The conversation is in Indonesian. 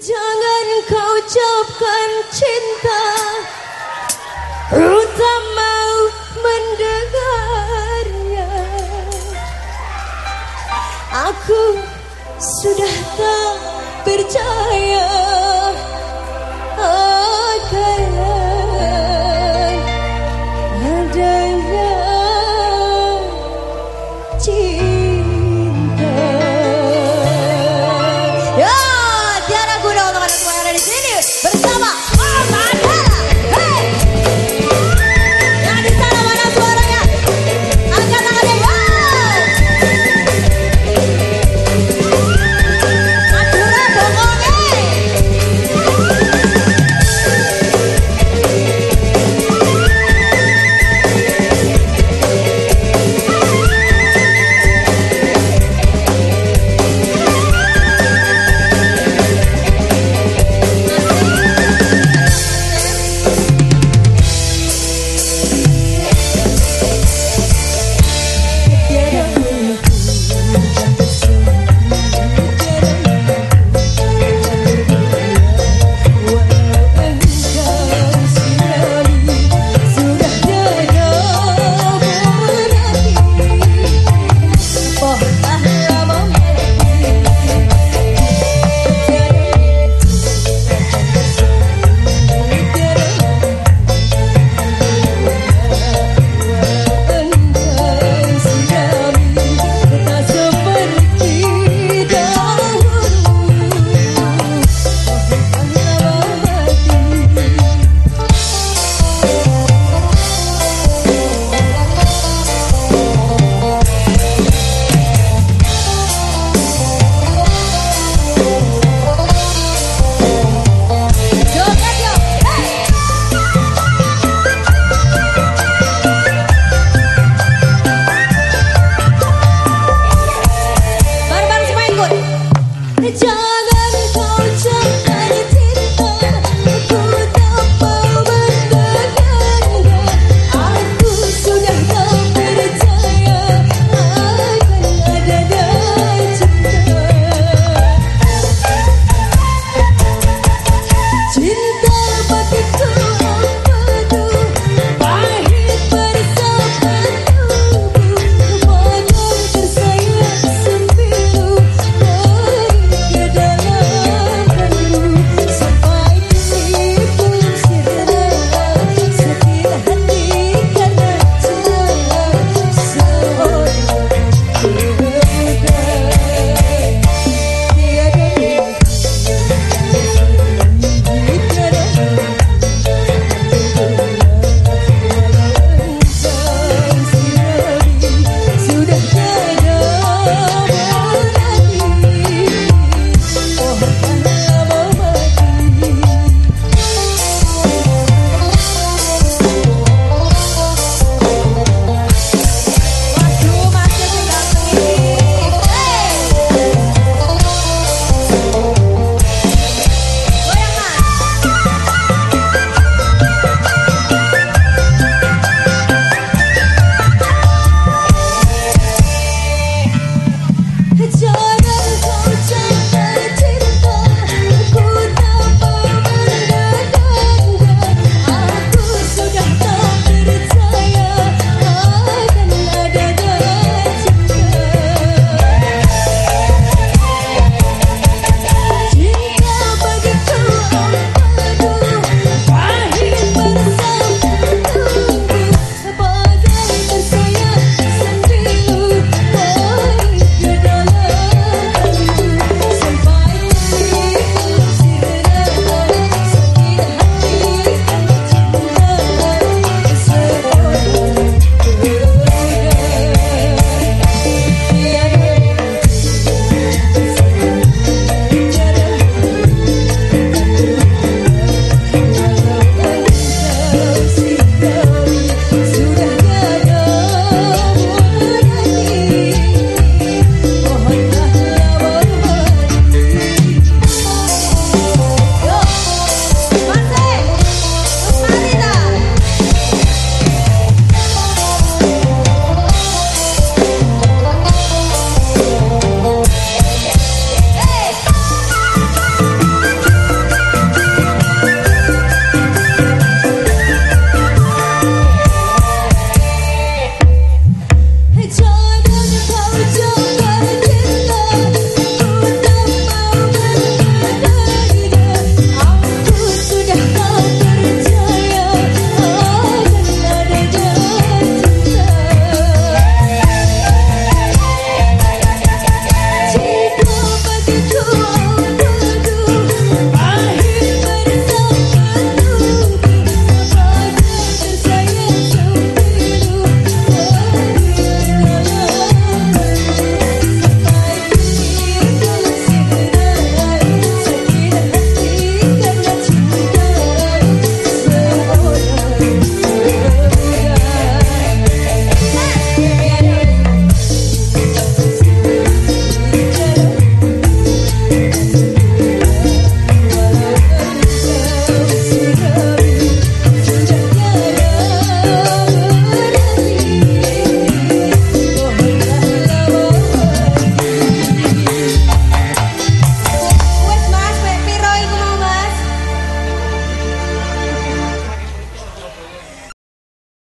Jangan kau ucapkan cinta. Ruta mau mendengarnya. Aku sudah tak percaya akan adanya cinta.